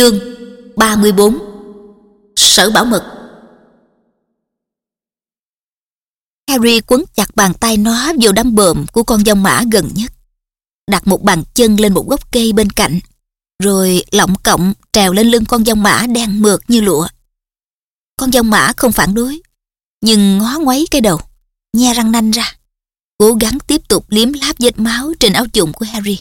Chương 34 Sở bảo mật Harry quấn chặt bàn tay nó vào đám bờm của con dông mã gần nhất. Đặt một bàn chân lên một gốc cây bên cạnh, rồi lọng cộng trèo lên lưng con dông mã đang mượt như lụa. Con dông mã không phản đối, nhưng ngó ngoáy cái đầu, nhe răng nanh ra, cố gắng tiếp tục liếm láp vết máu trên áo chùng của Harry.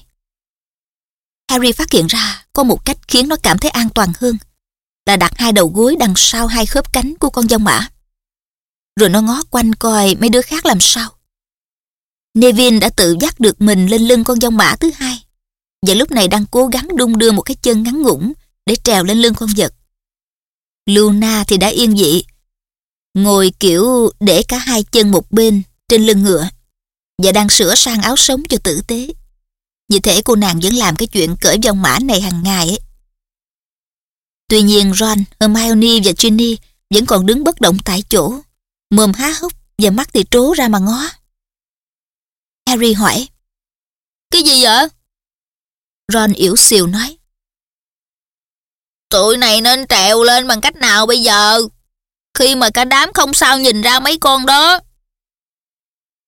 Harry phát hiện ra có một cách khiến nó cảm thấy an toàn hơn là đặt hai đầu gối đằng sau hai khớp cánh của con dông mã. Rồi nó ngó quanh coi mấy đứa khác làm sao. Nevin đã tự dắt được mình lên lưng con dông mã thứ hai và lúc này đang cố gắng đung đưa một cái chân ngắn ngủn để trèo lên lưng con vật. Luna thì đã yên dị, ngồi kiểu để cả hai chân một bên trên lưng ngựa và đang sửa sang áo sống cho tử tế. Như thể cô nàng vẫn làm cái chuyện cởi vòng mã này hàng ngày ấy. Tuy nhiên Ron, Hermione và Ginny vẫn còn đứng bất động tại chỗ, mồm há hốc và mắt thì trố ra mà ngó. Harry hỏi, Cái gì vậy? Ron yếu xìu nói, Tụi này nên trèo lên bằng cách nào bây giờ? Khi mà cả đám không sao nhìn ra mấy con đó.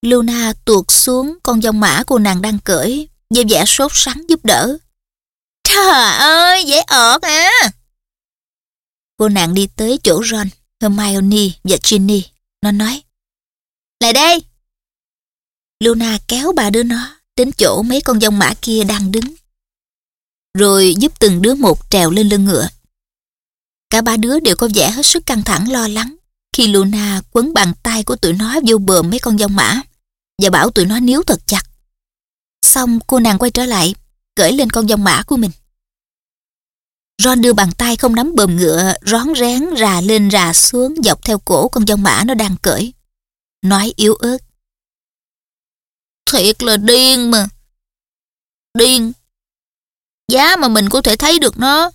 Luna tuột xuống con dòng mã cô nàng đang cởi với vẻ sốt sắng giúp đỡ. Trời ơi, dễ ợt à! Cô nàng đi tới chỗ Ron, Hermione và Ginny. Nó nói, Lại đây! Luna kéo bà đứa nó đến chỗ mấy con dông mã kia đang đứng. Rồi giúp từng đứa một trèo lên lưng ngựa. Cả ba đứa đều có vẻ hết sức căng thẳng lo lắng khi Luna quấn bàn tay của tụi nó vô bờ mấy con dông mã và bảo tụi nó níu thật chặt. Xong cô nàng quay trở lại, cởi lên con dông mã của mình. Ron đưa bàn tay không nắm bờm ngựa, rón rén rà lên rà xuống dọc theo cổ con dông mã nó đang cởi. Nói yếu ớt. Thiệt là điên mà. Điên. Giá mà mình có thể thấy được nó.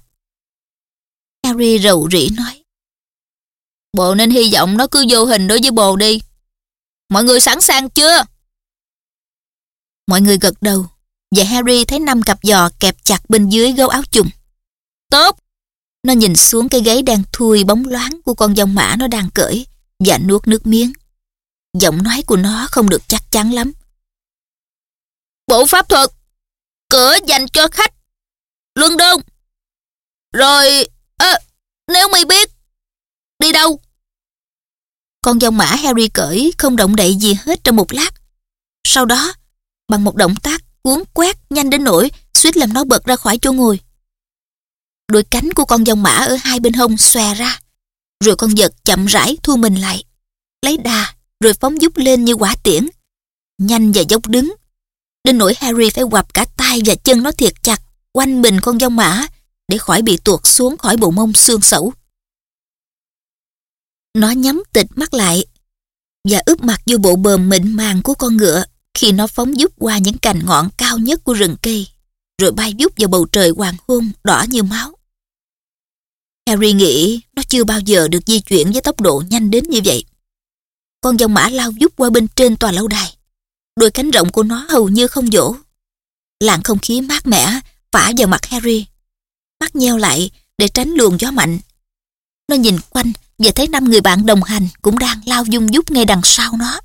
Harry rầu rĩ nói. Bộ nên hy vọng nó cứ vô hình đối với bồ đi. Mọi người sẵn sàng chưa? Mọi người gật đầu và Harry thấy năm cặp giò kẹp chặt bên dưới gấu áo chùng. Tốt! Nó nhìn xuống cái gáy đang thui bóng loáng của con dòng mã nó đang cởi và nuốt nước miếng. Giọng nói của nó không được chắc chắn lắm. Bộ pháp thuật! Cửa dành cho khách! Luân đôn. Rồi... À, nếu mày biết... Đi đâu? Con dòng mã Harry cởi không động đậy gì hết trong một lát. Sau đó, bằng một động tác cuốn quét nhanh đến nỗi suýt làm nó bật ra khỏi chỗ ngồi. Đôi cánh của con dòng mã ở hai bên hông xòe ra, rồi con vật chậm rãi thu mình lại, lấy đà rồi phóng dút lên như quả tiễn, nhanh và dốc đứng. Đến nỗi Harry phải quặp cả tay và chân nó thiệt chặt quanh mình con dông mã để khỏi bị tuột xuống khỏi bộ mông xương sẩu. Nó nhắm tịt mắt lại và ướp mặt vô bộ bờm mịn màng của con ngựa khi nó phóng vút qua những cành ngọn cao nhất của rừng cây, rồi bay vút vào bầu trời hoàng hôn đỏ như máu. Harry nghĩ nó chưa bao giờ được di chuyển với tốc độ nhanh đến như vậy. Con dòng mã lao vút qua bên trên tòa lâu đài. Đôi cánh rộng của nó hầu như không dỗ. Làn không khí mát mẻ phả vào mặt Harry. Mắt nheo lại để tránh luồng gió mạnh. Nó nhìn quanh và thấy năm người bạn đồng hành cũng đang lao dung dút ngay đằng sau nó.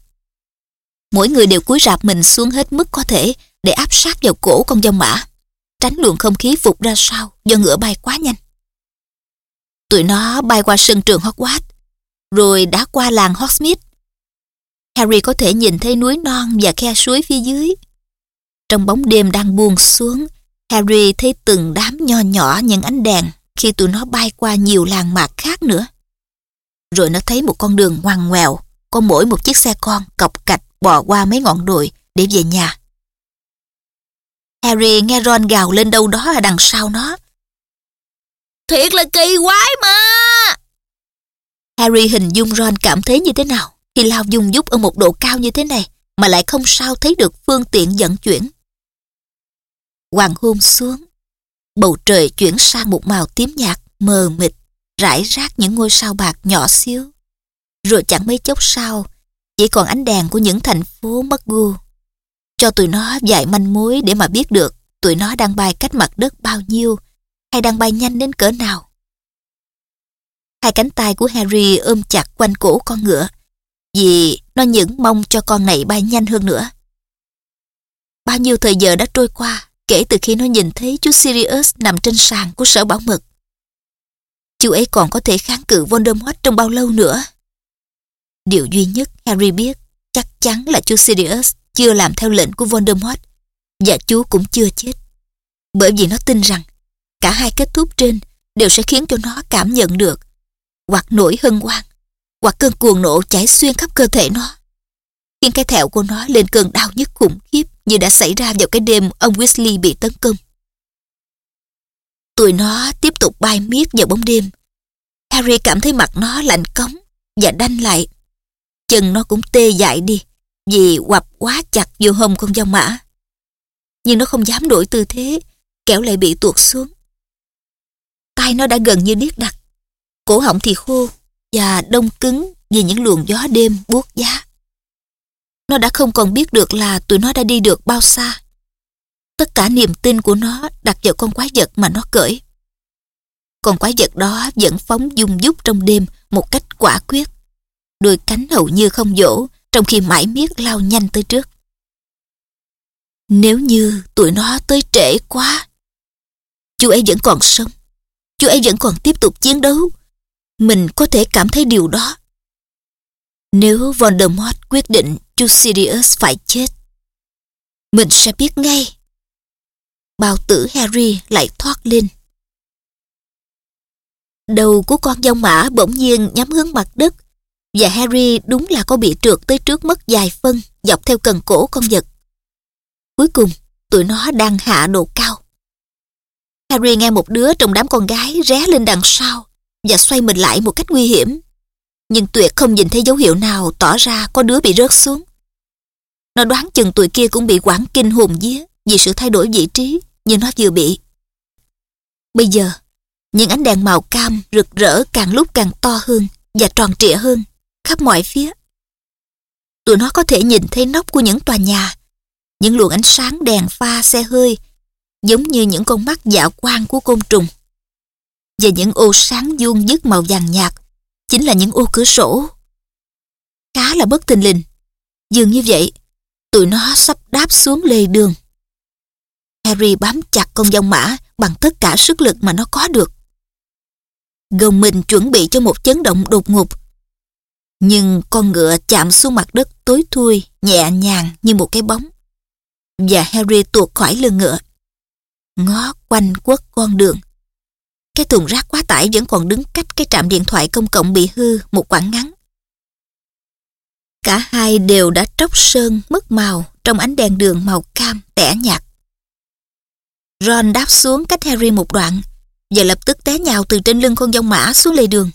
Mỗi người đều cúi rạp mình xuống hết mức có thể để áp sát vào cổ con dông mã, tránh luồng không khí phục ra sau do ngựa bay quá nhanh. Tụi nó bay qua sân trường Hogwarts, rồi đã qua làng Hogsmeade. Harry có thể nhìn thấy núi non và khe suối phía dưới. Trong bóng đêm đang buông xuống, Harry thấy từng đám nho nhỏ những ánh đèn khi tụi nó bay qua nhiều làng mạc khác nữa. Rồi nó thấy một con đường ngoằn ngoèo, có mỗi một chiếc xe con cọc cạch bò qua mấy ngọn đồi để về nhà. Harry nghe Ron gào lên đâu đó ở đằng sau nó. Thiệt là kỳ quái mà! Harry hình dung Ron cảm thấy như thế nào khi lao dung dút ở một độ cao như thế này mà lại không sao thấy được phương tiện vận chuyển. Hoàng hôn xuống, bầu trời chuyển sang một màu tím nhạt mờ mịt, rải rác những ngôi sao bạc nhỏ xíu. Rồi chẳng mấy chốc sau, chỉ còn ánh đèn của những thành phố mất gu. Cho tụi nó vài manh mối để mà biết được tụi nó đang bay cách mặt đất bao nhiêu hay đang bay nhanh đến cỡ nào. Hai cánh tay của Harry ôm chặt quanh cổ con ngựa, vì nó những mong cho con này bay nhanh hơn nữa. Bao nhiêu thời giờ đã trôi qua kể từ khi nó nhìn thấy chú Sirius nằm trên sàn của sở bảo mật. Chú ấy còn có thể kháng cự Voldemort trong bao lâu nữa? Điều duy nhất Harry biết, chắc chắn là chú Sirius chưa làm theo lệnh của Voldemort, và chú cũng chưa chết. Bởi vì nó tin rằng cả hai kết thúc trên đều sẽ khiến cho nó cảm nhận được hoặc nỗi hân hoan hoặc cơn cuồng nộ chảy xuyên khắp cơ thể nó khiến cái thẹo của nó lên cơn đau nhức khủng khiếp như đã xảy ra vào cái đêm ông Weasley bị tấn công. Tụi nó tiếp tục bay miết vào bóng đêm. Harry cảm thấy mặt nó lạnh cống và đanh lại. Chân nó cũng tê dại đi vì quặp quá chặt vô hông con dao mã. Nhưng nó không dám đổi tư thế, kẻo lại bị tuột xuống. tay nó đã gần như điếc đặc, cổ họng thì khô và đông cứng vì những luồng gió đêm buốt giá. Nó đã không còn biết được là tụi nó đã đi được bao xa. Tất cả niềm tin của nó đặt vào con quái vật mà nó cởi. Con quái vật đó vẫn phóng dung dút trong đêm một cách quả quyết. Đôi cánh hầu như không dỗ trong khi mãi miết lao nhanh tới trước. Nếu như tụi nó tới trễ quá, chú ấy vẫn còn sống. Chú ấy vẫn còn tiếp tục chiến đấu. Mình có thể cảm thấy điều đó. Nếu Voldemort quyết định chú Sirius phải chết, mình sẽ biết ngay. Bao tử Harry lại thoát lên. Đầu của con dông mã bỗng nhiên nhắm hướng mặt đất và Harry đúng là có bị trượt tới trước mất dài phân dọc theo cần cổ con vật. Cuối cùng, tụi nó đang hạ độ cao. Harry nghe một đứa trong đám con gái ré lên đằng sau và xoay mình lại một cách nguy hiểm nhưng Tuyệt không nhìn thấy dấu hiệu nào tỏ ra có đứa bị rớt xuống. Nó đoán chừng tụi kia cũng bị quảng kinh hồn vía vì sự thay đổi vị trí như nó vừa bị. Bây giờ, những ánh đèn màu cam rực rỡ càng lúc càng to hơn và tròn trịa hơn khắp mọi phía. Tụi nó có thể nhìn thấy nóc của những tòa nhà, những luồng ánh sáng đèn pha xe hơi giống như những con mắt dạ quang của côn trùng. Và những ô sáng vuông dứt màu vàng nhạt chính là những ô cửa sổ. Khá là bất tình lình. Dường như vậy, tụi nó sắp đáp xuống lề đường. Harry bám chặt con dòng mã bằng tất cả sức lực mà nó có được. Gồng mình chuẩn bị cho một chấn động đột ngột. Nhưng con ngựa chạm xuống mặt đất tối thui, nhẹ nhàng như một cái bóng. Và Harry tuột khỏi lưng ngựa. Ngó quanh quất con đường. Cái thùng rác quá tải vẫn còn đứng cách cái trạm điện thoại công cộng bị hư một quãng ngắn. Cả hai đều đã tróc sơn mất màu trong ánh đèn đường màu cam tẻ nhạt. Ron đáp xuống cách Harry một đoạn và lập tức té nhào từ trên lưng con dông mã xuống lề đường.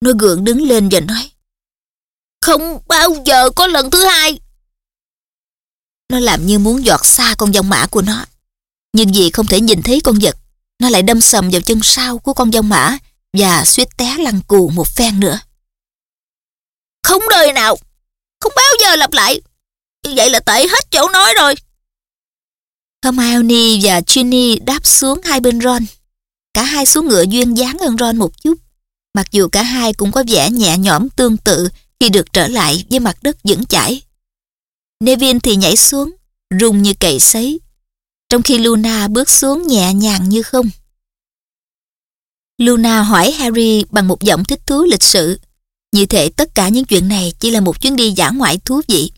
Nó gượng đứng lên và nói không bao giờ có lần thứ hai. Nó làm như muốn giọt xa con dông mã của nó. Nhưng vì không thể nhìn thấy con vật nó lại đâm sầm vào chân sau của con dông mã và suýt té lăn cù một phen nữa. Không đời nào, không bao giờ lặp lại. Như vậy là tệ hết chỗ nói rồi. Hermione và Ginny đáp xuống hai bên Ron. Cả hai xuống ngựa duyên dáng hơn Ron một chút. Mặc dù cả hai cũng có vẻ nhẹ nhõm tương tự khi được trở lại với mặt đất vững chãi. nevin thì nhảy xuống, rung như cậy sấy, trong khi Luna bước xuống nhẹ nhàng như không. Luna hỏi Harry bằng một giọng thích thú lịch sự. Như thể tất cả những chuyện này chỉ là một chuyến đi dã ngoại thú vị.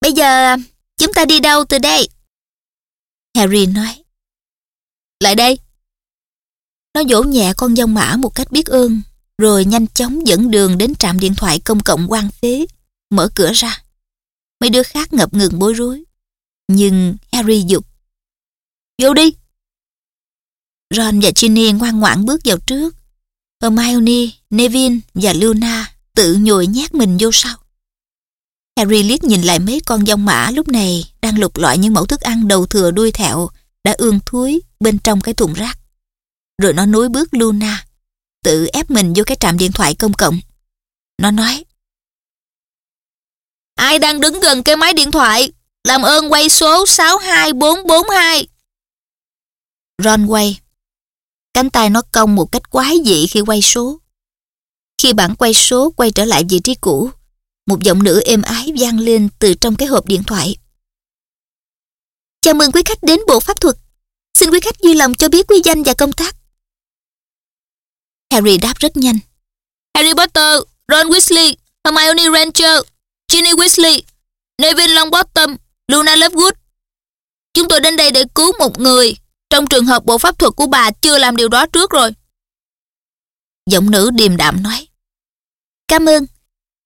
Bây giờ, chúng ta đi đâu từ đây? Harry nói. Lại đây. Nó vỗ nhẹ con dông mã một cách biết ơn, rồi nhanh chóng dẫn đường đến trạm điện thoại công cộng quan phế, mở cửa ra. Mấy đứa khác ngập ngừng bối rối. Nhưng Harry dục. Vô đi. Ron và Ginny ngoan ngoãn bước vào trước. Hermione, nevin và Luna tự nhồi nhét mình vô sau. Harry liếc nhìn lại mấy con dông mã lúc này đang lục lọi những mẫu thức ăn đầu thừa đuôi thẹo đã ương thúi bên trong cái thùng rác. Rồi nó nối bước Luna, tự ép mình vô cái trạm điện thoại công cộng. Nó nói Ai đang đứng gần cái máy điện thoại? Làm ơn quay số 62442. Ron quay, Cánh tay nó cong một cách quái dị khi quay số. Khi bản quay số quay trở lại vị trí cũ, một giọng nữ êm ái vang lên từ trong cái hộp điện thoại. Chào mừng quý khách đến Bộ Pháp thuật. Xin quý khách vui lòng cho biết quy danh và công tác. Harry đáp rất nhanh. Harry Potter, Ron Weasley, Hermione Granger, Ginny Weasley, Neville Longbottom, Luna Lovegood. Chúng tôi đến đây để cứu một người. Trong trường hợp bộ pháp thuật của bà chưa làm điều đó trước rồi. Giọng nữ điềm đạm nói. Cảm ơn.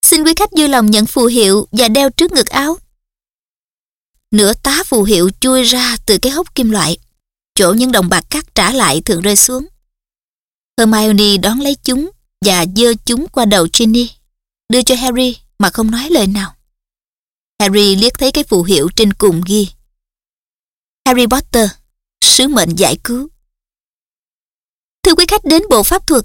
Xin quý khách vui lòng nhận phù hiệu và đeo trước ngực áo. Nửa tá phù hiệu chui ra từ cái hốc kim loại. Chỗ những đồng bạc cắt trả lại thường rơi xuống. Hermione đón lấy chúng và dơ chúng qua đầu Ginny, đưa cho Harry mà không nói lời nào. Harry liếc thấy cái phù hiệu trên cùng ghi. Harry Potter, sứ mệnh giải cứu. Thưa quý khách đến Bộ Pháp thuật,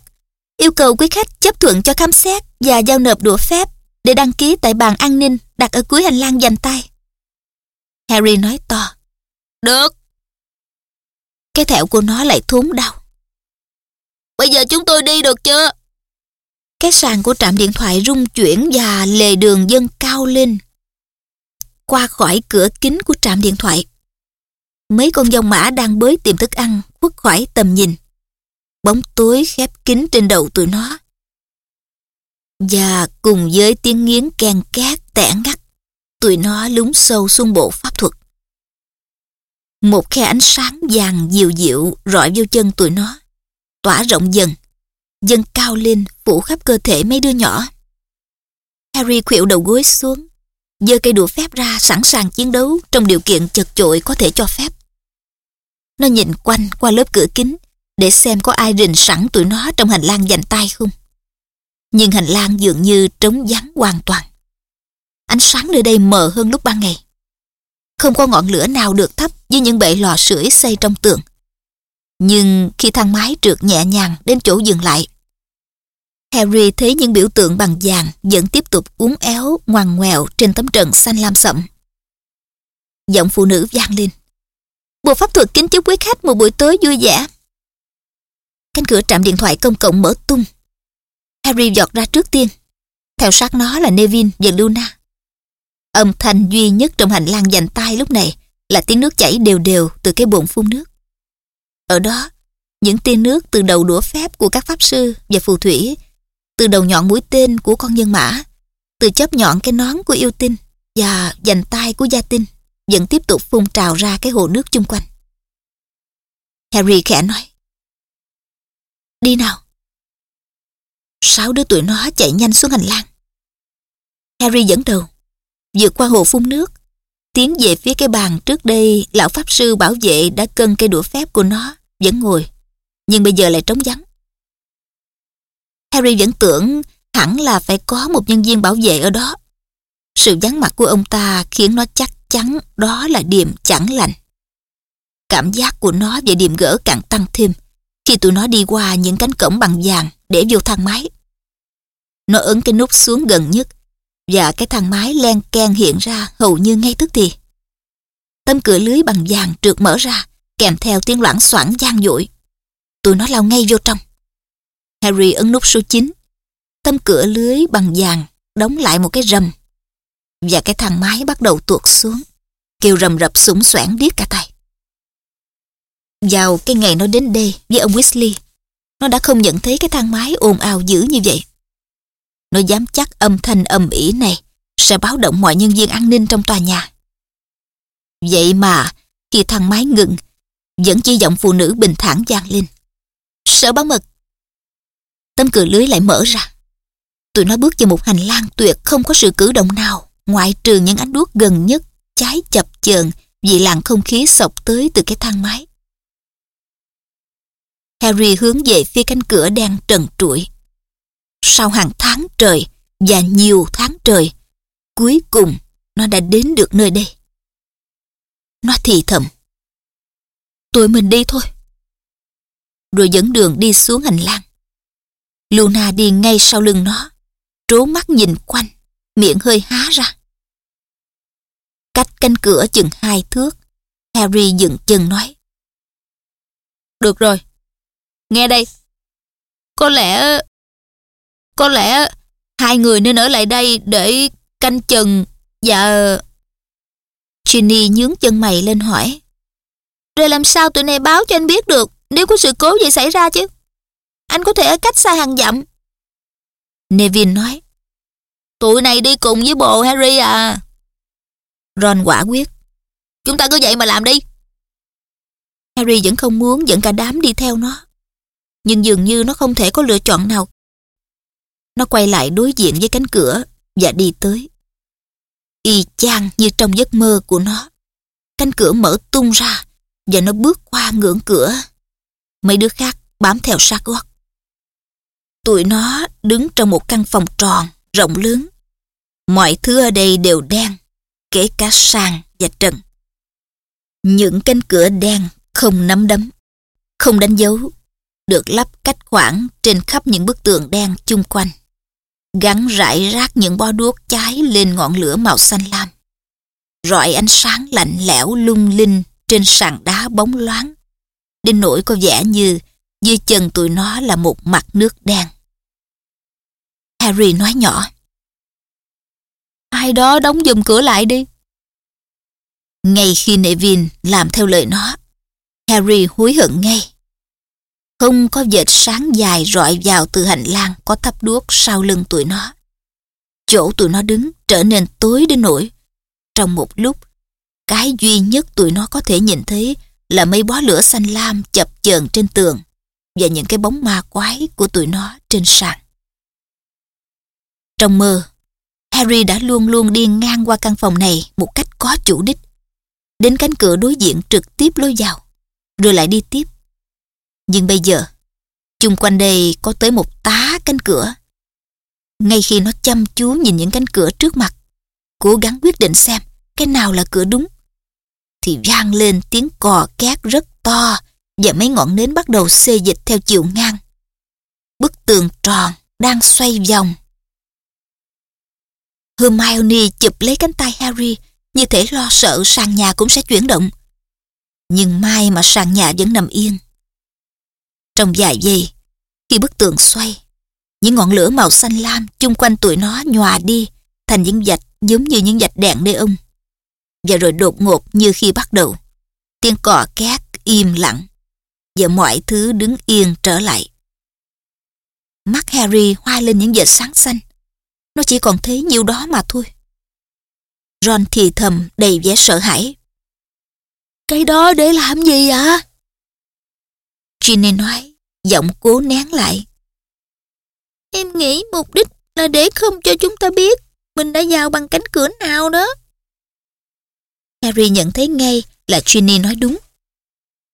yêu cầu quý khách chấp thuận cho khám xét và giao nộp đũa phép để đăng ký tại bàn an ninh đặt ở cuối hành lang dành tay. Harry nói to. Được. Cái thẹo của nó lại thốn đau. Bây giờ chúng tôi đi được chưa? Cái sàn của trạm điện thoại rung chuyển và lề đường dâng cao lên. Qua khỏi cửa kính của trạm điện thoại. Mấy con dông mã đang bới tìm thức ăn khuất khỏi tầm nhìn. Bóng tối khép kín trên đầu tụi nó. Và cùng với tiếng nghiến can két tẻ ngắt, tụi nó lún sâu xuống bộ pháp thuật. Một khe ánh sáng vàng dịu dịu rọi vô chân tụi nó, tỏa rộng dần, dâng cao lên phủ khắp cơ thể mấy đứa nhỏ. Harry khuỵu đầu gối xuống, giơ cây đũa phép ra sẵn sàng chiến đấu trong điều kiện chật chội có thể cho phép. Nó nhìn quanh qua lớp cửa kính để xem có ai rình sẵn tụi nó trong hành lang dành tay không. Nhưng hành lang dường như trống vắng hoàn toàn. Ánh sáng nơi đây mờ hơn lúc ban ngày. Không có ngọn lửa nào được thắp với những bệ lò sưởi xây trong tường. Nhưng khi thang máy trượt nhẹ nhàng đến chỗ dừng lại, Harry thấy những biểu tượng bằng vàng vẫn tiếp tục uốn éo ngoằn ngoèo trên tấm trần xanh lam sậm. Giọng phụ nữ vang lên. Bộ pháp thuật kính chúc quý khách một buổi tối vui vẻ. Cánh cửa trạm điện thoại công cộng mở tung. Harry giọt ra trước tiên. Theo sát nó là Nevin và Luna. Âm thanh duy nhất trong hành lang dành tay lúc này là tiếng nước chảy đều đều từ cái bồn phun nước. Ở đó, những tia nước từ đầu đũa phép của các pháp sư và phù thủy, từ đầu nhọn mũi tên của con nhân mã, từ chớp nhọn cái nón của yêu tinh và dành tay của gia tinh vẫn tiếp tục phun trào ra cái hồ nước chung quanh. Harry khẽ nói. Đi nào. Sáu đứa tuổi nó chạy nhanh xuống hành lang. Harry dẫn đầu, vượt qua hồ phun nước, tiến về phía cái bàn trước đây lão pháp sư bảo vệ đã cân cây đũa phép của nó, vẫn ngồi, nhưng bây giờ lại trống vắng. Harry vẫn tưởng hẳn là phải có một nhân viên bảo vệ ở đó. Sự vắng mặt của ông ta khiến nó chắc chắn đó là điểm chẳng lành. Cảm giác của nó về điểm gỡ càng tăng thêm khi tụi nó đi qua những cánh cổng bằng vàng để vô thang máy. Nó ấn cái nút xuống gần nhất và cái thang máy len keng hiện ra hầu như ngay tức thì. Tấm cửa lưới bằng vàng trượt mở ra kèm theo tiếng loảng xoảng gian dội. Tụi nó lao ngay vô trong. Harry ấn nút số 9. Tấm cửa lưới bằng vàng đóng lại một cái rầm và cái thang máy bắt đầu tuột xuống, kêu rầm rập súng xoảng điếc cả tay. Vào cái ngày nó đến đây với ông Weasley, nó đã không nhận thấy cái thang máy ồn ào dữ như vậy. Nó dám chắc âm thanh âm ỉ này sẽ báo động mọi nhân viên an ninh trong tòa nhà. Vậy mà, khi thang máy ngừng, vẫn chỉ giọng phụ nữ bình thản vang lên. Sợ báo mật. Tấm cửa lưới lại mở ra. Tụi nó bước vào một hành lang tuyệt không có sự cử động nào ngoại trừ những ánh đuốc gần nhất cháy chập chờn vì làn không khí sộc tới từ cái thang máy. Harry hướng về phía cánh cửa đen trần trụi. Sau hàng tháng trời và nhiều tháng trời, cuối cùng nó đã đến được nơi đây. Nó thì thầm. Tụi mình đi thôi. Rồi dẫn đường đi xuống hành lang. Luna đi ngay sau lưng nó, trố mắt nhìn quanh, miệng hơi há ra. Cách cánh cửa chừng hai thước, Harry dừng chân nói. Được rồi, Nghe đây. Có lẽ... Có lẽ hai người nên ở lại đây để canh chừng và... Ginny nhướng chân mày lên hỏi. Rồi làm sao tụi này báo cho anh biết được nếu có sự cố gì xảy ra chứ? Anh có thể ở cách xa hàng dặm. Nevin nói. Tụi này đi cùng với bồ Harry à. Ron quả quyết. Chúng ta cứ vậy mà làm đi. Harry vẫn không muốn dẫn cả đám đi theo nó. Nhưng dường như nó không thể có lựa chọn nào. Nó quay lại đối diện với cánh cửa và đi tới. Y chang như trong giấc mơ của nó. Cánh cửa mở tung ra và nó bước qua ngưỡng cửa. Mấy đứa khác bám theo sát gót. Tụi nó đứng trong một căn phòng tròn, rộng lớn. Mọi thứ ở đây đều đen, kể cả sàn và trần. Những cánh cửa đen không nắm đấm, không đánh dấu, được lắp cách khoảng trên khắp những bức tường đen chung quanh. Gắn rải rác những bó đuốc cháy lên ngọn lửa màu xanh lam. Rọi ánh sáng lạnh lẽo lung linh trên sàn đá bóng loáng. Đến nỗi có vẻ như dưới chân tụi nó là một mặt nước đen. Harry nói nhỏ. Ai đó đóng dùm cửa lại đi. Ngay khi Neville làm theo lời nó, Harry hối hận ngay. Không có vệt sáng dài rọi vào từ hành lang có thắp đuốc sau lưng tụi nó. Chỗ tụi nó đứng trở nên tối đến nỗi. Trong một lúc, cái duy nhất tụi nó có thể nhìn thấy là mấy bó lửa xanh lam chập chờn trên tường và những cái bóng ma quái của tụi nó trên sàn. Trong mơ, Harry đã luôn luôn đi ngang qua căn phòng này một cách có chủ đích. Đến cánh cửa đối diện trực tiếp lối vào, rồi lại đi tiếp. Nhưng bây giờ, chung quanh đây có tới một tá cánh cửa. Ngay khi nó chăm chú nhìn những cánh cửa trước mặt, cố gắng quyết định xem cái nào là cửa đúng, thì vang lên tiếng cò két rất to và mấy ngọn nến bắt đầu xê dịch theo chiều ngang. Bức tường tròn đang xoay vòng Hermione chụp lấy cánh tay Harry như thể lo sợ sàn nhà cũng sẽ chuyển động. Nhưng may mà sàn nhà vẫn nằm yên. Trong vài giây, khi bức tường xoay, những ngọn lửa màu xanh lam chung quanh tụi nó nhòa đi thành những vạch giống như những vạch đèn ông. Và rồi đột ngột như khi bắt đầu, tiếng cò két im lặng và mọi thứ đứng yên trở lại. Mắt Harry hoa lên những vệt sáng xanh. Nó chỉ còn thấy nhiêu đó mà thôi. Ron thì thầm đầy vẻ sợ hãi. Cái đó để làm gì ạ? Ginny nói, giọng cố nén lại. Em nghĩ mục đích là để không cho chúng ta biết mình đã vào bằng cánh cửa nào đó. Harry nhận thấy ngay là Ginny nói đúng.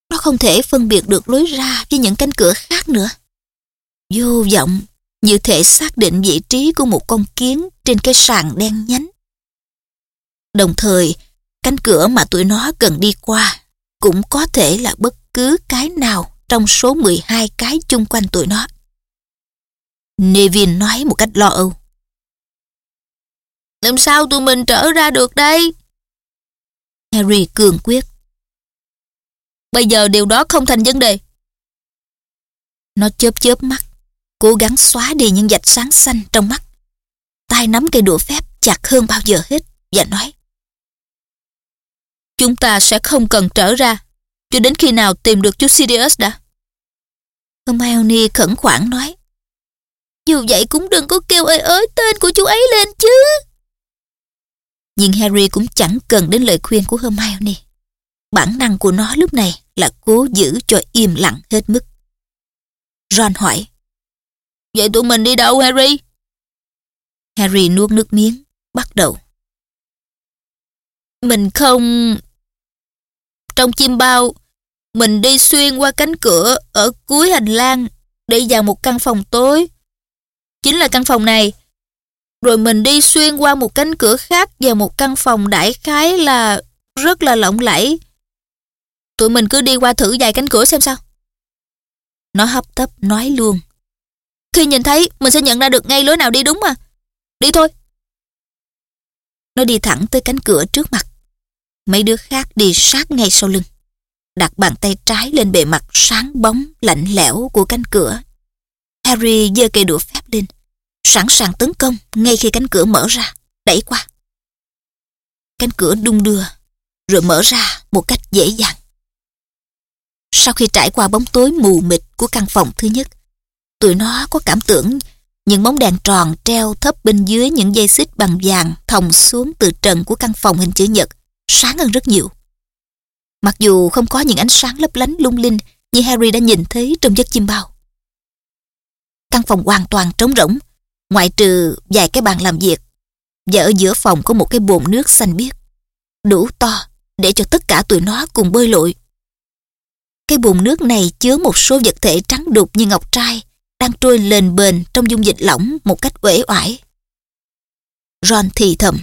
Nó không thể phân biệt được lối ra với những cánh cửa khác nữa. Vô vọng như thể xác định vị trí của một con kiến trên cái sàn đen nhánh. Đồng thời, cánh cửa mà tụi nó cần đi qua cũng có thể là bất cứ cái nào trong số 12 cái chung quanh tụi nó. Nevin nói một cách lo âu. Làm sao tụi mình trở ra được đây? Harry cường quyết. Bây giờ điều đó không thành vấn đề. Nó chớp chớp mắt, cố gắng xóa đi những vạch sáng xanh trong mắt. tay nắm cây đũa phép chặt hơn bao giờ hết và nói, Chúng ta sẽ không cần trở ra cho đến khi nào tìm được chú Sirius đã. Hermione khẩn khoản nói, Dù vậy cũng đừng có kêu ơi ới tên của chú ấy lên chứ. Nhưng Harry cũng chẳng cần đến lời khuyên của Hermione. Bản năng của nó lúc này là cố giữ cho im lặng hết mức. Ron hỏi Vậy tụi mình đi đâu Harry? Harry nuốt nước miếng, bắt đầu. Mình không... Trong chim bao, mình đi xuyên qua cánh cửa ở cuối hành lang để vào một căn phòng tối. Chính là căn phòng này. Rồi mình đi xuyên qua một cánh cửa khác vào một căn phòng đại khái là rất là lộng lẫy. Tụi mình cứ đi qua thử vài cánh cửa xem sao. Nó hấp tấp nói luôn. Khi nhìn thấy, mình sẽ nhận ra được ngay lối nào đi đúng mà. Đi thôi. Nó đi thẳng tới cánh cửa trước mặt. Mấy đứa khác đi sát ngay sau lưng. đặt bàn tay trái lên bề mặt sáng bóng, lạnh lẽo của cánh cửa. Harry giơ cây đũa phép lên, sẵn sàng tấn công ngay khi cánh cửa mở ra, đẩy qua. Cánh cửa đung đưa, rồi mở ra một cách dễ dàng. Sau khi trải qua bóng tối mù mịt của căn phòng thứ nhất, tụi nó có cảm tưởng những bóng đèn tròn treo thấp bên dưới những dây xích bằng vàng thòng xuống từ trần của căn phòng hình chữ nhật, sáng hơn rất nhiều. Mặc dù không có những ánh sáng lấp lánh lung linh như Harry đã nhìn thấy trong giấc chim bao. Căn phòng hoàn toàn trống rỗng, ngoại trừ vài cái bàn làm việc. Và ở giữa phòng có một cái bồn nước xanh biếc, đủ to để cho tất cả tụi nó cùng bơi lội. Cái bồn nước này chứa một số vật thể trắng đục như ngọc trai, đang trôi lên bền trong dung dịch lỏng một cách uể oải. Ron thì thầm.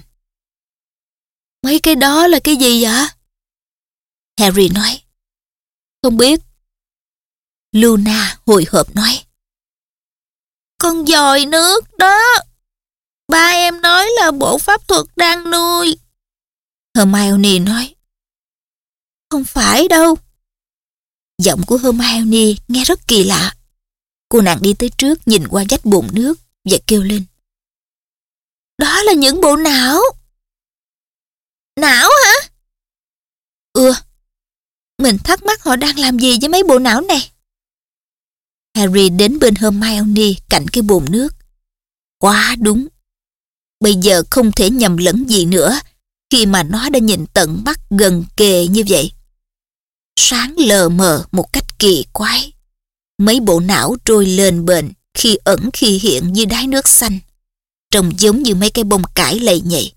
Mấy cái đó là cái gì vậy? Harry nói. Không biết. Luna hồi hộp nói. Con dòi nước đó. Ba em nói là bộ pháp thuật đang nuôi. Hermione nói. Không phải đâu. Giọng của Hermione nghe rất kỳ lạ. Cô nàng đi tới trước nhìn qua vách bồn nước và kêu lên. Đó là những bộ não. Não hả? Ừ. Mình thắc mắc họ đang làm gì với mấy bộ não này. Harry đến bên Hermione cạnh cái bồn nước. Quá đúng. Bây giờ không thể nhầm lẫn gì nữa khi mà nó đã nhìn tận mắt gần kề như vậy. Sáng lờ mờ một cách kỳ quái. Mấy bộ não trôi lên bền khi ẩn khi hiện như đáy nước xanh. Trông giống như mấy cái bông cải lầy nhầy.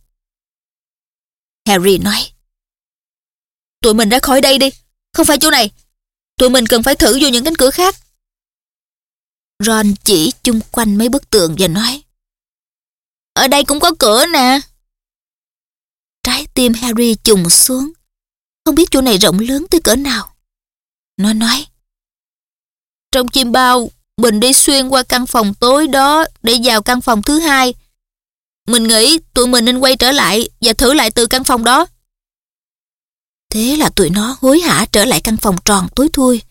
Harry nói. Tụi mình ra khỏi đây đi. Không phải chỗ này. Tụi mình cần phải thử vô những cánh cửa khác. Ron chỉ chung quanh mấy bức tường và nói. Ở đây cũng có cửa nè. Trái tim Harry trùng xuống. Không biết chỗ này rộng lớn tới cỡ nào. Nó nói. Trong chim bao, mình đi xuyên qua căn phòng tối đó để vào căn phòng thứ hai. Mình nghĩ tụi mình nên quay trở lại và thử lại từ căn phòng đó. Thế là tụi nó hối hả trở lại căn phòng tròn tối thui.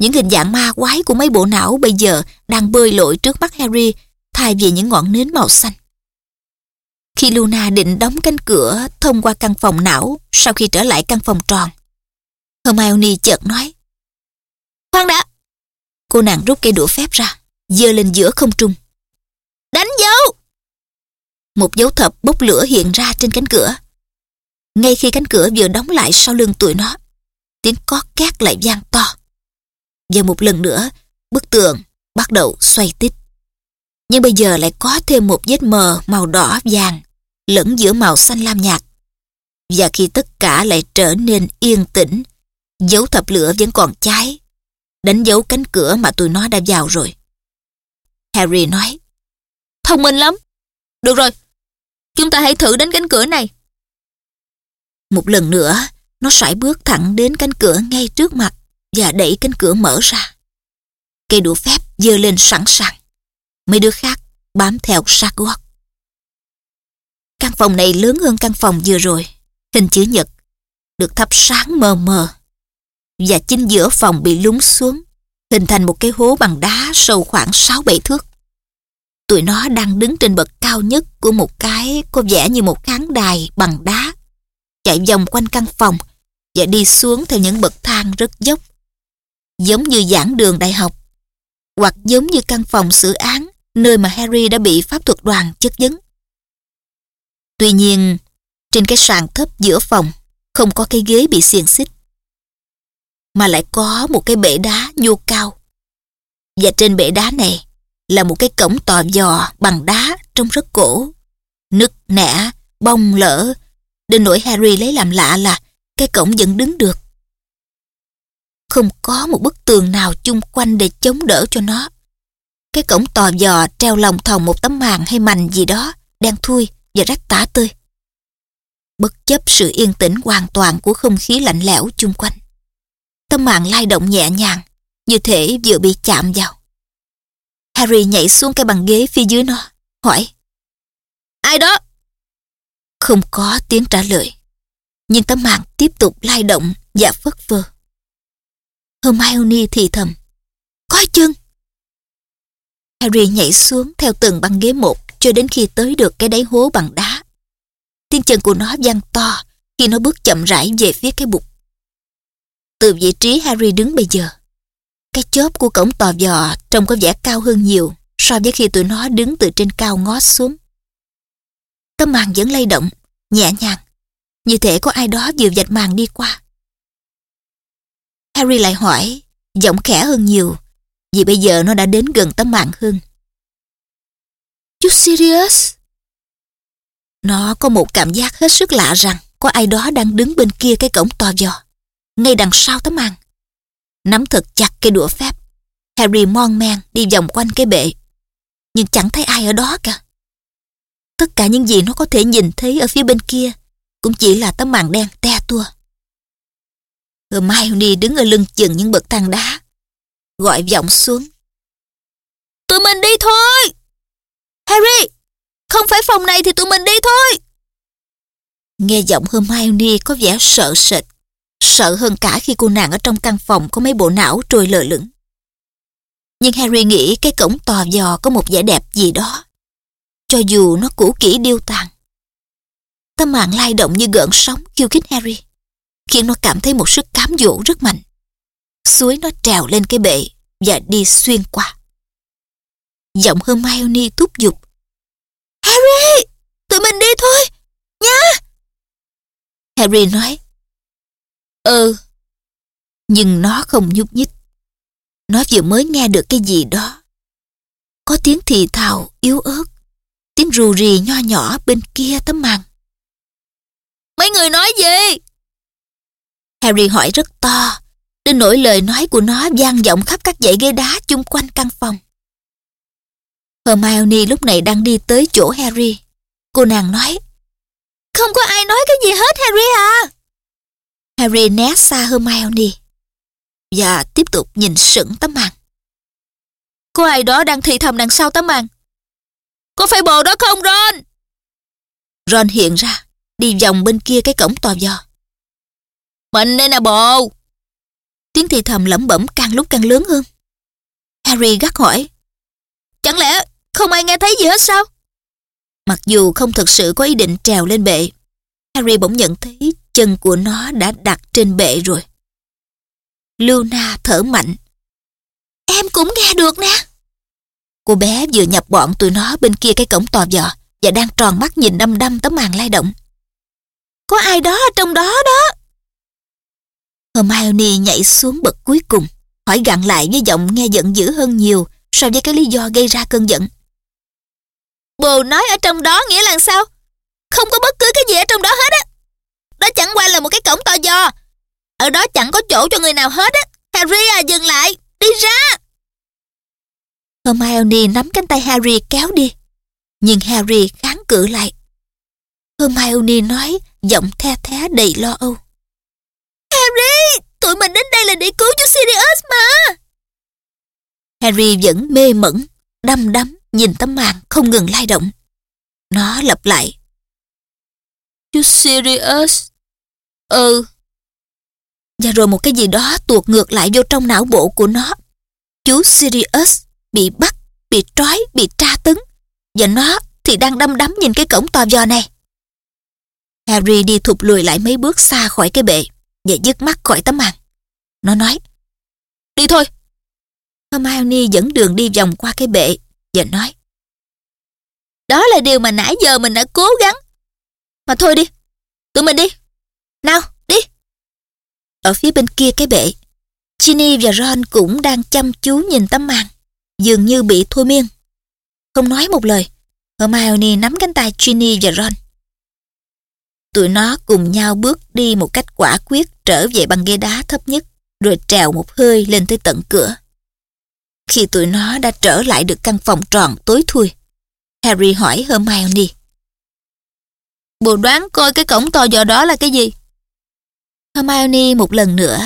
Những hình dạng ma quái của mấy bộ não bây giờ đang bơi lội trước mắt Harry thay vì những ngọn nến màu xanh. Khi Luna định đóng cánh cửa thông qua căn phòng não sau khi trở lại căn phòng tròn, Hermione chợt nói Khoan đã! Cô nàng rút cây đũa phép ra, giơ lên giữa không trung. Đánh dấu! Một dấu thập bốc lửa hiện ra trên cánh cửa. Ngay khi cánh cửa vừa đóng lại sau lưng tụi nó, tiếng có két lại vang to. Và một lần nữa, bức tường bắt đầu xoay tít. Nhưng bây giờ lại có thêm một vết mờ màu đỏ vàng lẫn giữa màu xanh lam nhạt. Và khi tất cả lại trở nên yên tĩnh, dấu thập lửa vẫn còn cháy, đánh dấu cánh cửa mà tụi nó đã vào rồi. Harry nói, thông minh lắm. Được rồi, chúng ta hãy thử đến cánh cửa này. Một lần nữa, nó sải bước thẳng đến cánh cửa ngay trước mặt và đẩy cánh cửa mở ra. Cây đũa phép dơ lên sẵn sàng. Mấy đứa khác bám theo sát gót. Căn phòng này lớn hơn căn phòng vừa rồi, hình chữ nhật, được thắp sáng mờ mờ. Và chính giữa phòng bị lún xuống, hình thành một cái hố bằng đá sâu khoảng 6-7 thước. Tụi nó đang đứng trên bậc cao nhất của một cái có vẻ như một khán đài bằng đá, chạy vòng quanh căn phòng và đi xuống theo những bậc thang rất dốc, giống như giảng đường đại học, hoặc giống như căn phòng xử án nơi mà Harry đã bị pháp thuật đoàn chất vấn. Tuy nhiên, trên cái sàn thấp giữa phòng không có cái ghế bị xiềng xích, mà lại có một cái bể đá nhô cao. Và trên bể đá này là một cái cổng tò dò bằng đá trông rất cổ, nứt nẻ, bong lỡ, đến nỗi Harry lấy làm lạ là cái cổng vẫn đứng được. Không có một bức tường nào chung quanh để chống đỡ cho nó. Cái cổng tò dò treo lòng thòng một tấm màn hay mành gì đó, đen thui và rách tả tươi. Bất chấp sự yên tĩnh hoàn toàn của không khí lạnh lẽo chung quanh. Tấm màn lay động nhẹ nhàng, như thể vừa bị chạm vào. Harry nhảy xuống cái bàn ghế phía dưới nó, hỏi. Ai đó? Không có tiếng trả lời. Nhưng tấm màn tiếp tục lay động và phất phơ. Hermione thì thầm. Có chân! Harry nhảy xuống theo từng băng ghế một cho đến khi tới được cái đáy hố bằng đá. Tiếng chân của nó vang to khi nó bước chậm rãi về phía cái bục. Từ vị trí Harry đứng bây giờ, cái chớp của cổng tò vò trông có vẻ cao hơn nhiều so với khi tụi nó đứng từ trên cao ngó xuống. Tấm màn vẫn lay động, nhẹ nhàng, như thể có ai đó vừa vạch màn đi qua. Harry lại hỏi, giọng khẽ hơn nhiều, vì bây giờ nó đã đến gần tấm màn hơn. Chú Sirius, Nó có một cảm giác hết sức lạ rằng có ai đó đang đứng bên kia cái cổng to vò, ngay đằng sau tấm màn. Nắm thật chặt cây đũa phép, Harry mon men đi vòng quanh cái bệ, nhưng chẳng thấy ai ở đó cả. Tất cả những gì nó có thể nhìn thấy ở phía bên kia cũng chỉ là tấm màn đen te tua. Hermione đứng ở lưng chừng những bậc thang đá, gọi vọng xuống. Tụi mình đi thôi! Harry, không phải phòng này thì tụi mình đi thôi. Nghe giọng Hermione có vẻ sợ sệt, sợ hơn cả khi cô nàng ở trong căn phòng có mấy bộ não trôi lờ lửng. Nhưng Harry nghĩ cái cổng tò vò có một vẻ đẹp gì đó, cho dù nó cũ kỹ điêu tàn. Tâm mạng lay động như gợn sóng khiêu khích Harry, khiến nó cảm thấy một sức cám dỗ rất mạnh. Suối nó trèo lên cái bệ và đi xuyên qua. Giọng Hermione thúc giục. Harry, tụi mình đi thôi, nha. Harry nói. Ừ. Nhưng nó không nhúc nhích. Nó vừa mới nghe được cái gì đó. Có tiếng thì thào yếu ớt. Tiếng rù rì nho nhỏ bên kia tấm màn. Mấy người nói gì? Harry hỏi rất to, đến nỗi lời nói của nó vang vọng khắp các dãy ghế đá chung quanh căn phòng. Hermione lúc này đang đi tới chỗ Harry. Cô nàng nói, Không có ai nói cái gì hết Harry à. Harry né xa Hermione và tiếp tục nhìn sững tấm màn. Có ai đó đang thì thầm đằng sau tấm màn. Có phải bồ đó không Ron? Ron hiện ra, đi vòng bên kia cái cổng tò vò. Mình đây nè bồ. Tiếng thì thầm lẩm bẩm càng lúc càng lớn hơn. Harry gắt hỏi. Chẳng lẽ không ai nghe thấy gì hết sao? Mặc dù không thực sự có ý định trèo lên bệ, Harry bỗng nhận thấy chân của nó đã đặt trên bệ rồi. Luna thở mạnh. Em cũng nghe được nè. Cô bé vừa nhập bọn tụi nó bên kia cái cổng tò vò và đang tròn mắt nhìn đăm đăm tấm màn lay động. Có ai đó ở trong đó đó. Hermione nhảy xuống bậc cuối cùng, hỏi gặn lại với giọng nghe giận dữ hơn nhiều so với cái lý do gây ra cơn giận. Bồ nói ở trong đó nghĩa là sao? Không có bất cứ cái gì ở trong đó hết á. Đó chẳng qua là một cái cổng to do. Ở đó chẳng có chỗ cho người nào hết á. Harry à dừng lại, đi ra. Hermione nắm cánh tay Harry kéo đi. Nhưng Harry kháng cự lại. Hermione nói giọng the thé đầy lo âu. Harry, tụi mình đến đây là để cứu chú Sirius mà. Harry vẫn mê mẩn, đăm đắm nhìn tấm màn không ngừng lay động. Nó lặp lại. chú Sirius, Ừ. Và rồi một cái gì đó tuột ngược lại vô trong não bộ của nó. Chú Sirius bị bắt, bị trói, bị tra tấn. Và nó thì đang đăm đắm nhìn cái cổng to giò này. Harry đi thụt lùi lại mấy bước xa khỏi cái bệ và dứt mắt khỏi tấm màn. Nó nói, đi thôi. Hermione dẫn đường đi vòng qua cái bệ và nói, đó là điều mà nãy giờ mình đã cố gắng. Mà thôi đi, tụi mình đi. Nào, đi. Ở phía bên kia cái bệ, Ginny và Ron cũng đang chăm chú nhìn tấm màn, dường như bị thôi miên. Không nói một lời, Hermione nắm cánh tay Ginny và Ron. Tụi nó cùng nhau bước đi một cách quả quyết trở về bằng ghế đá thấp nhất, rồi trèo một hơi lên tới tận cửa. Khi tụi nó đã trở lại được căn phòng tròn tối thui, Harry hỏi Hermione. Bồ đoán coi cái cổng to giò đó là cái gì? Hermione một lần nữa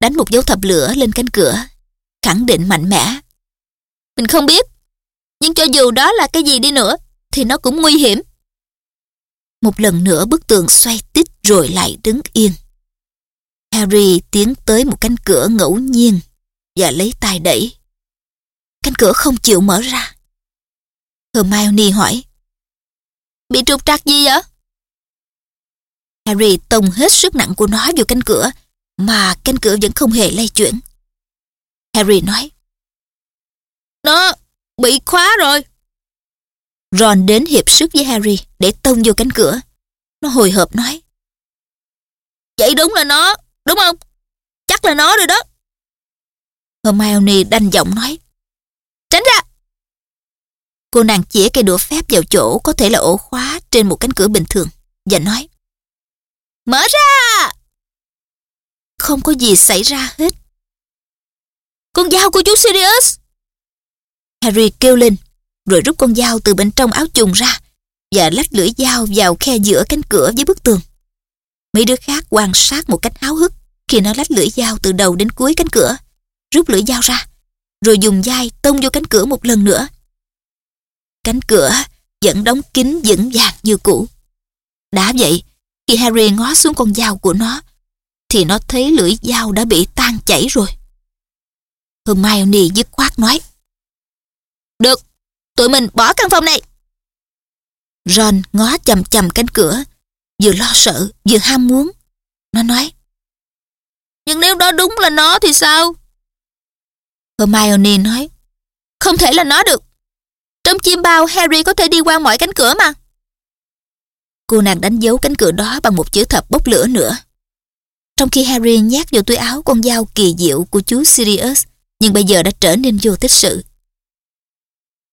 đánh một dấu thập lửa lên cánh cửa, khẳng định mạnh mẽ. Mình không biết, nhưng cho dù đó là cái gì đi nữa, thì nó cũng nguy hiểm. Một lần nữa bức tường xoay tít rồi lại đứng yên. Harry tiến tới một cánh cửa ngẫu nhiên và lấy tay đẩy. Cánh cửa không chịu mở ra. Hermione hỏi. Bị trục trặc gì vậy? Harry tông hết sức nặng của nó vào cánh cửa mà cánh cửa vẫn không hề lay chuyển. Harry nói. Nó bị khóa rồi. Ron đến hiệp sức với Harry để tông vô cánh cửa. Nó hồi hộp nói. Vậy đúng là nó, đúng không? Chắc là nó rồi đó. Hermione đanh giọng nói. Tránh ra! Cô nàng chĩa cây đũa phép vào chỗ có thể là ổ khóa trên một cánh cửa bình thường và nói. Mở ra! Không có gì xảy ra hết. Con dao của chú Sirius! Harry kêu lên, rồi rút con dao từ bên trong áo chùng ra và lách lưỡi dao vào khe giữa cánh cửa với bức tường. Mấy đứa khác quan sát một cách háo hức khi nó lách lưỡi dao từ đầu đến cuối cánh cửa, rút lưỡi dao ra, rồi dùng dai tông vô cánh cửa một lần nữa. Cánh cửa vẫn đóng kín vững vàng như cũ. Đã vậy, khi Harry ngó xuống con dao của nó, thì nó thấy lưỡi dao đã bị tan chảy rồi. Hermione dứt khoát nói. Được, tụi mình bỏ căn phòng này. Ron ngó chầm chầm cánh cửa, vừa lo sợ, vừa ham muốn. Nó nói. Nhưng nếu đó đúng là nó thì sao? Hermione nói. Không thể là nó được. Trong chim bao Harry có thể đi qua mọi cánh cửa mà. Cô nàng đánh dấu cánh cửa đó bằng một chữ thập bốc lửa nữa. Trong khi Harry nhét vào túi áo con dao kỳ diệu của chú Sirius, nhưng bây giờ đã trở nên vô tích sự.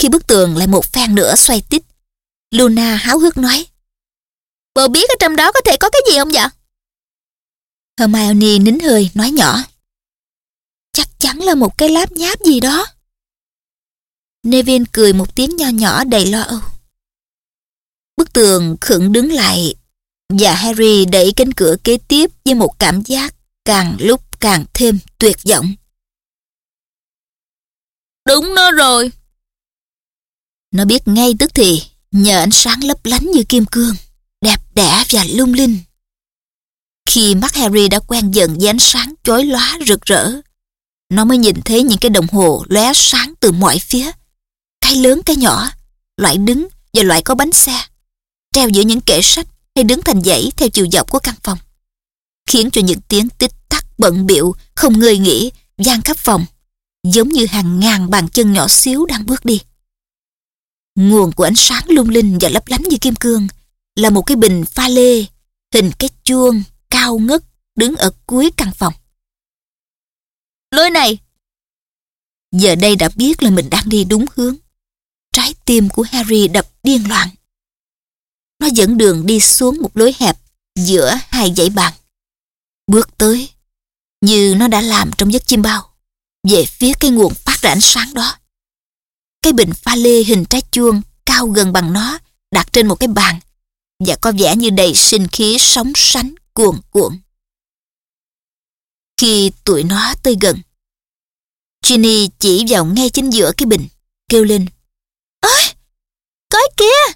Khi bức tường lại một phen nữa xoay tít, Luna háo hức nói. Bồ biết ở trong đó có thể có cái gì không vậy? Hermione nín hơi nói nhỏ. Chắc chắn là một cái láp nháp gì đó. Nevin cười một tiếng nho nhỏ đầy lo âu. Bức tường khựng đứng lại và Harry đẩy cánh cửa kế tiếp với một cảm giác càng lúc càng thêm tuyệt vọng. Đúng nó rồi. Nó biết ngay tức thì nhờ ánh sáng lấp lánh như kim cương, đẹp đẽ và lung linh. Khi mắt Harry đã quen dần với ánh sáng chói lóa rực rỡ, nó mới nhìn thấy những cái đồng hồ lóe sáng từ mọi phía. Cái lớn cái nhỏ, loại đứng và loại có bánh xe, treo giữa những kệ sách hay đứng thành dãy theo chiều dọc của căn phòng, khiến cho những tiếng tích tắc bận biệu không ngơi nghỉ gian khắp phòng, giống như hàng ngàn bàn chân nhỏ xíu đang bước đi. Nguồn của ánh sáng lung linh và lấp lánh như kim cương là một cái bình pha lê, hình cái chuông cao ngất đứng ở cuối căn phòng. Lối này! Giờ đây đã biết là mình đang đi đúng hướng. Trái tim của Harry đập điên loạn. Nó dẫn đường đi xuống một lối hẹp giữa hai dãy bàn. Bước tới, như nó đã làm trong giấc chim bao, về phía cái nguồn phát ra ánh sáng đó. Cái bình pha lê hình trái chuông cao gần bằng nó đặt trên một cái bàn và có vẻ như đầy sinh khí sóng sánh cuồn cuộn. Khi tụi nó tới gần, Ginny chỉ vào ngay chính giữa cái bình, kêu lên. ơi cái kia!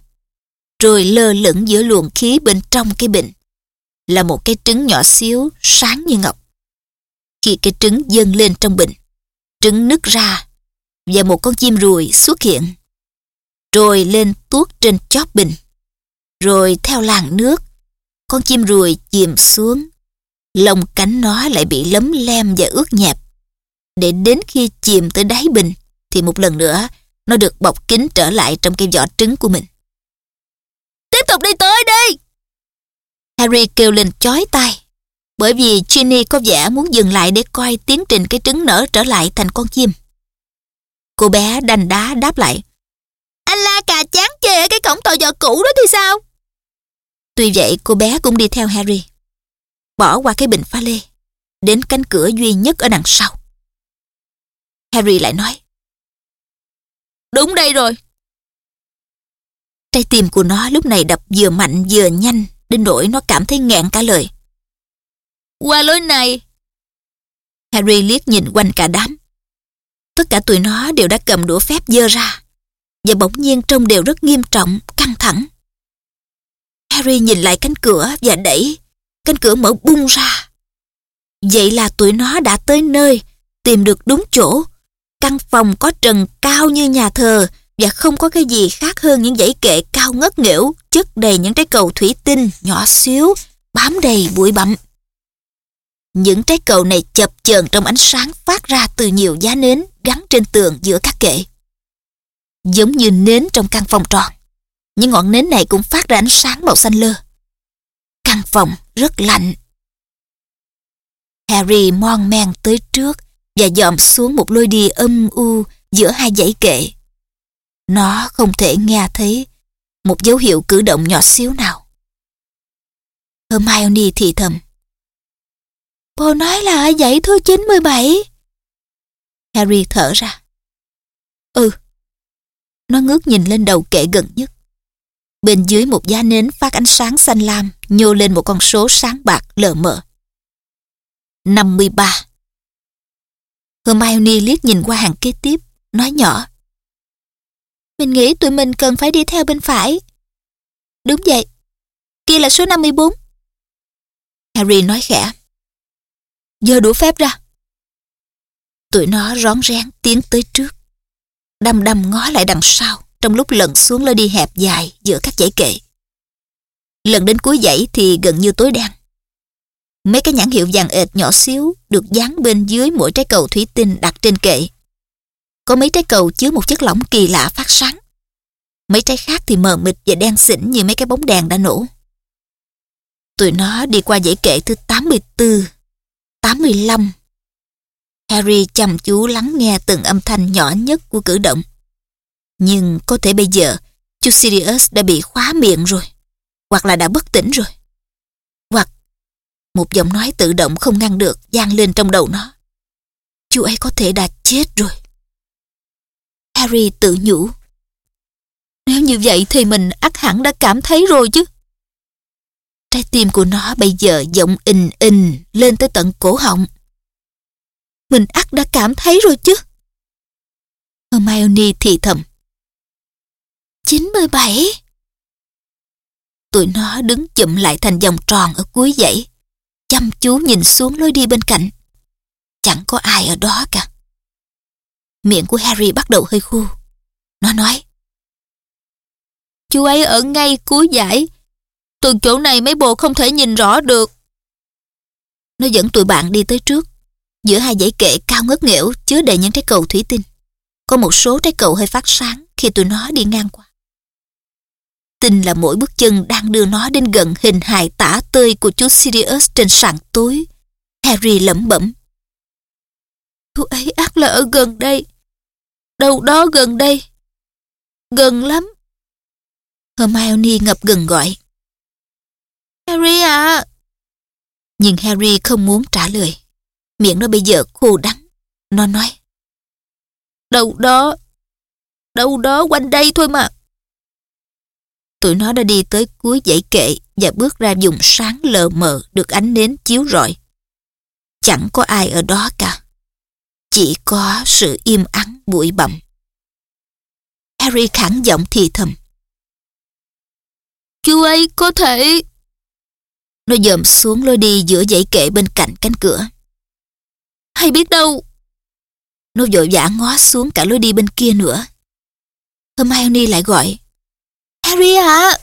Rồi lơ lửng giữa luồng khí bên trong cái bình là một cái trứng nhỏ xíu sáng như ngọc. Khi cái trứng dâng lên trong bình, trứng nứt ra và một con chim ruồi xuất hiện. Rồi lên tuốt trên chóp bình. Rồi theo làn nước, con chim ruồi chìm xuống. Lông cánh nó lại bị lấm lem và ướt nhẹp. Để đến khi chìm tới đáy bình, thì một lần nữa nó được bọc kín trở lại trong cái vỏ trứng của mình. Tiếp tục đi tới đi! Harry kêu lên chói tai. Bởi vì Ginny có vẻ muốn dừng lại để coi tiến trình cái trứng nở trở lại thành con chim. Cô bé đành đá đáp lại. Anh la cà chán chơi ở cái cổng tòa giờ cũ đó thì sao? Tuy vậy cô bé cũng đi theo Harry. Bỏ qua cái bình pha lê. Đến cánh cửa duy nhất ở đằng sau. Harry lại nói. Đúng đây rồi. Trái tim của nó lúc này đập vừa mạnh vừa nhanh đến nỗi nó cảm thấy ngẹn cả lời. Qua lối này. Harry liếc nhìn quanh cả đám. Tất cả tụi nó đều đã cầm đũa phép dơ ra và bỗng nhiên trông đều rất nghiêm trọng, căng thẳng. Harry nhìn lại cánh cửa và đẩy, cánh cửa mở bung ra. Vậy là tụi nó đã tới nơi, tìm được đúng chỗ. Căn phòng có trần cao như nhà thờ và không có cái gì khác hơn những dãy kệ cao ngất nghẽo chất đầy những trái cầu thủy tinh nhỏ xíu, bám đầy bụi bặm. Những trái cầu này chập chờn trong ánh sáng phát ra từ nhiều giá nến gắn trên tường giữa các kệ. Giống như nến trong căn phòng tròn. Những ngọn nến này cũng phát ra ánh sáng màu xanh lơ. Căn phòng rất lạnh. Harry mon men tới trước và dòm xuống một lối đi âm u giữa hai dãy kệ. Nó không thể nghe thấy một dấu hiệu cử động nhỏ xíu nào. Hermione thì thầm. Bố nói là ở dãy thứ 97. Harry thở ra. Ừ. Nó ngước nhìn lên đầu kệ gần nhất. Bên dưới một giá nến phát ánh sáng xanh lam nhô lên một con số sáng bạc lờ mờ. 53. Hermione liếc nhìn qua hàng kế tiếp, nói nhỏ. Mình nghĩ tụi mình cần phải đi theo bên phải. Đúng vậy. Kia là số 54. Harry nói khẽ giơ đũa phép ra. Tụi nó rón rén tiến tới trước. Đăm đăm ngó lại đằng sau trong lúc lần xuống lối đi hẹp dài giữa các dãy kệ. Lần đến cuối dãy thì gần như tối đen. Mấy cái nhãn hiệu vàng ệt nhỏ xíu được dán bên dưới mỗi trái cầu thủy tinh đặt trên kệ. Có mấy trái cầu chứa một chất lỏng kỳ lạ phát sáng. Mấy trái khác thì mờ mịt và đen xỉn như mấy cái bóng đèn đã nổ. Tụi nó đi qua dãy kệ thứ 84, 85. Harry chăm chú lắng nghe từng âm thanh nhỏ nhất của cử động. Nhưng có thể bây giờ, chú Sirius đã bị khóa miệng rồi, hoặc là đã bất tỉnh rồi. Hoặc một giọng nói tự động không ngăn được vang lên trong đầu nó. Chú ấy có thể đã chết rồi. Harry tự nhủ. Nếu như vậy thì mình ắt hẳn đã cảm thấy rồi chứ. Trái tim của nó bây giờ giọng ình ình lên tới tận cổ họng. Mình ắt đã cảm thấy rồi chứ. Hermione thì thầm. 97 Tụi nó đứng chụm lại thành vòng tròn ở cuối dãy, chăm chú nhìn xuống lối đi bên cạnh. Chẳng có ai ở đó cả. Miệng của Harry bắt đầu hơi khu. Nó nói. Chú ấy ở ngay cuối dãy. Từ chỗ này mấy bộ không thể nhìn rõ được. Nó dẫn tụi bạn đi tới trước. Giữa hai dãy kệ cao ngất nghẽo chứa đầy những trái cầu thủy tinh. Có một số trái cầu hơi phát sáng khi tụi nó đi ngang qua. Tin là mỗi bước chân đang đưa nó đến gần hình hài tả tơi của chú Sirius trên sàn tối. Harry lẩm bẩm. Chú ấy ác là ở gần đây. Đâu đó gần đây. Gần lắm. Hermione ngập gần gọi. Harry à! Nhưng Harry không muốn trả lời. Miệng nó bây giờ khô đắng. Nó nói. Đâu đó. Đâu đó quanh đây thôi mà. Tụi nó đã đi tới cuối dãy kệ và bước ra vùng sáng lờ mờ được ánh nến chiếu rọi. Chẳng có ai ở đó cả. Chỉ có sự im ắng bụi bặm. Harry khẳng giọng thì thầm. Chú ấy có thể... Nó dòm xuống lối đi giữa dãy kệ bên cạnh cánh cửa. Hay biết đâu. Nó vội vã ngó xuống cả lối đi bên kia nữa. Hermione lại gọi. Harry à!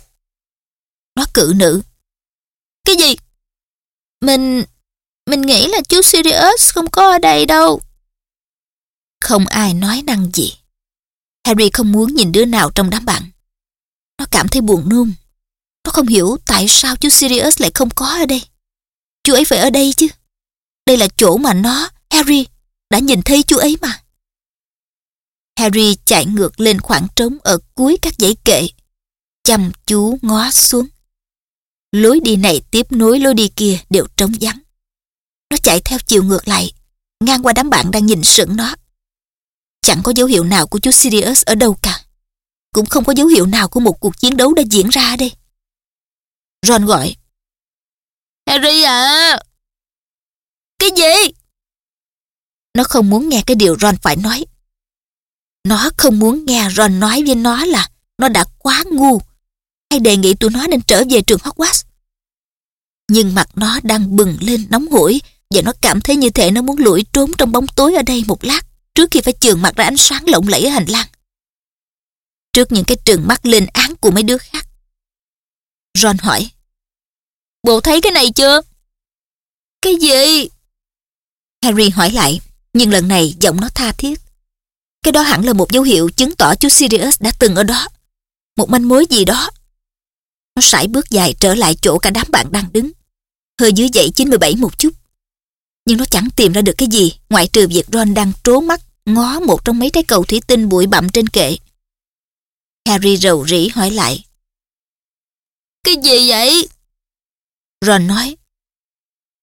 Nó cự nữ. Cái gì? Mình... Mình nghĩ là chú Sirius không có ở đây đâu. Không ai nói năng gì. Harry không muốn nhìn đứa nào trong đám bạn. Nó cảm thấy buồn nôn. Nó không hiểu tại sao chú Sirius lại không có ở đây. Chú ấy phải ở đây chứ. Đây là chỗ mà nó, Harry, đã nhìn thấy chú ấy mà. Harry chạy ngược lên khoảng trống ở cuối các dãy kệ chăm chú ngó xuống. Lối đi này tiếp nối lối đi kia đều trống vắng. Nó chạy theo chiều ngược lại, ngang qua đám bạn đang nhìn sững nó. Chẳng có dấu hiệu nào của chú Sirius ở đâu cả. Cũng không có dấu hiệu nào của một cuộc chiến đấu đã diễn ra đây. Ron gọi. Harry à! Cái gì? Nó không muốn nghe cái điều Ron phải nói. Nó không muốn nghe Ron nói với nó là nó đã quá ngu hay đề nghị tụi nó nên trở về trường Hogwarts. Nhưng mặt nó đang bừng lên nóng hổi và nó cảm thấy như thể nó muốn lủi trốn trong bóng tối ở đây một lát trước khi phải trường mặt ra ánh sáng lộng lẫy ở hành lang. Trước những cái trừng mắt lên án của mấy đứa khác. Ron hỏi. Bộ thấy cái này chưa? Cái gì? Harry hỏi lại, nhưng lần này giọng nó tha thiết. Cái đó hẳn là một dấu hiệu chứng tỏ chú Sirius đã từng ở đó. Một manh mối gì đó. Nó sải bước dài trở lại chỗ cả đám bạn đang đứng. Hơi dưới dậy 97 một chút. Nhưng nó chẳng tìm ra được cái gì ngoại trừ việc Ron đang trố mắt ngó một trong mấy trái cầu thủy tinh bụi bặm trên kệ. Harry rầu rĩ hỏi lại. Cái gì vậy? Ron nói.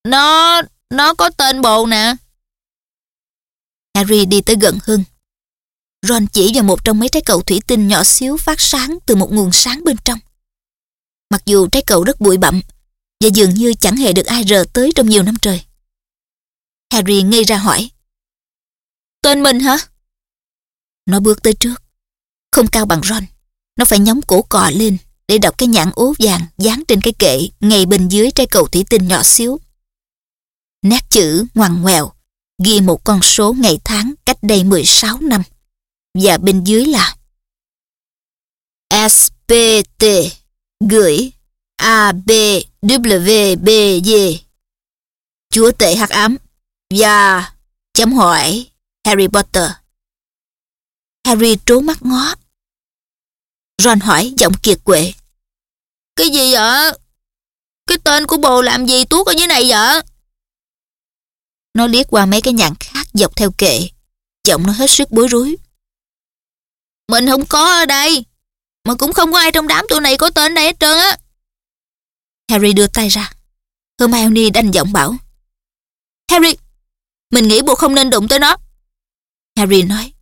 Nó, nó có tên bồ nè. Harry đi tới gần hơn. Ron chỉ vào một trong mấy trái cầu thủy tinh nhỏ xíu phát sáng từ một nguồn sáng bên trong. Mặc dù trái cầu rất bụi bặm và dường như chẳng hề được ai rờ tới trong nhiều năm trời. Harry ngây ra hỏi. Tên mình hả? Nó bước tới trước. Không cao bằng Ron. Nó phải nhóm cổ cò lên để đọc cái nhãn ố vàng dán trên cái kệ ngay bên dưới trái cầu thủy tinh nhỏ xíu. Nét chữ ngoằn ngoèo ghi một con số ngày tháng cách đây 16 năm. Và bên dưới là SPT gửi ABWBY Chúa tể hắc ám và chấm hỏi Harry Potter. Harry trố mắt ngó. Ron hỏi giọng kiệt quệ. Cái gì vậy? Cái tên của bồ làm gì tuốt ở dưới này vậy? Nó liếc qua mấy cái nhạn khác dọc theo kệ. Giọng nó hết sức bối rối. Mình không có ở đây. Mà cũng không có ai trong đám tụi này có tên đây hết trơn á. Harry đưa tay ra. Hermione đanh giọng bảo. Harry, mình nghĩ bộ không nên đụng tới nó. Harry nói.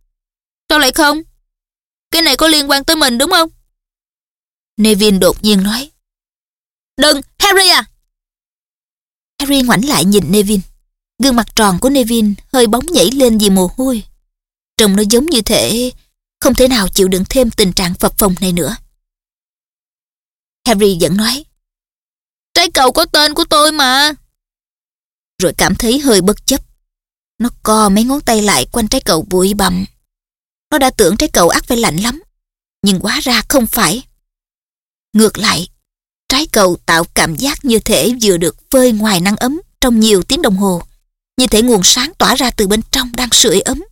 Sao lại không? Cái này có liên quan tới mình đúng không? Nevin đột nhiên nói. Đừng, Harry à! Harry ngoảnh lại nhìn Nevin, Gương mặt tròn của Nevin hơi bóng nhảy lên vì mồ hôi. Trông nó giống như thể không thể nào chịu đựng thêm tình trạng phập phồng này nữa. Harry vẫn nói. Trái cầu có tên của tôi mà. Rồi cảm thấy hơi bất chấp. Nó co mấy ngón tay lại quanh trái cầu bụi bặm. Nó đã tưởng trái cầu ác phải lạnh lắm. Nhưng hóa ra không phải. Ngược lại, trái cầu tạo cảm giác như thể vừa được phơi ngoài nắng ấm trong nhiều tiếng đồng hồ. Như thể nguồn sáng tỏa ra từ bên trong đang sưởi ấm.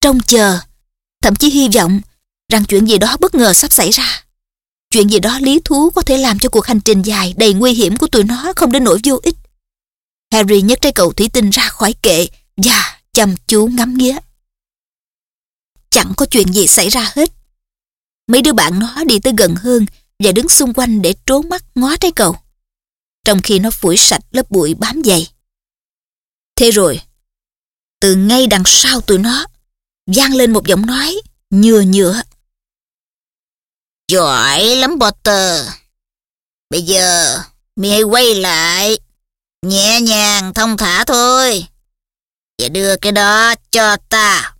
Trông chờ, thậm chí hy vọng rằng chuyện gì đó bất ngờ sắp xảy ra. Chuyện gì đó lý thú có thể làm cho cuộc hành trình dài đầy nguy hiểm của tụi nó không đến nỗi vô ích. Harry nhấc trái cầu thủy tinh ra khỏi kệ và chăm chú ngắm nghía. Chẳng có chuyện gì xảy ra hết. Mấy đứa bạn nó đi tới gần hơn và đứng xung quanh để trốn mắt ngó trái cầu. Trong khi nó phủi sạch lớp bụi bám dày. Thế rồi, từ ngay đằng sau tụi nó, vang lên một giọng nói nhừa nhựa. Giỏi lắm Potter. Bây giờ, mi hãy quay lại. Nhẹ nhàng, thông thả thôi. Và đưa cái đó cho ta.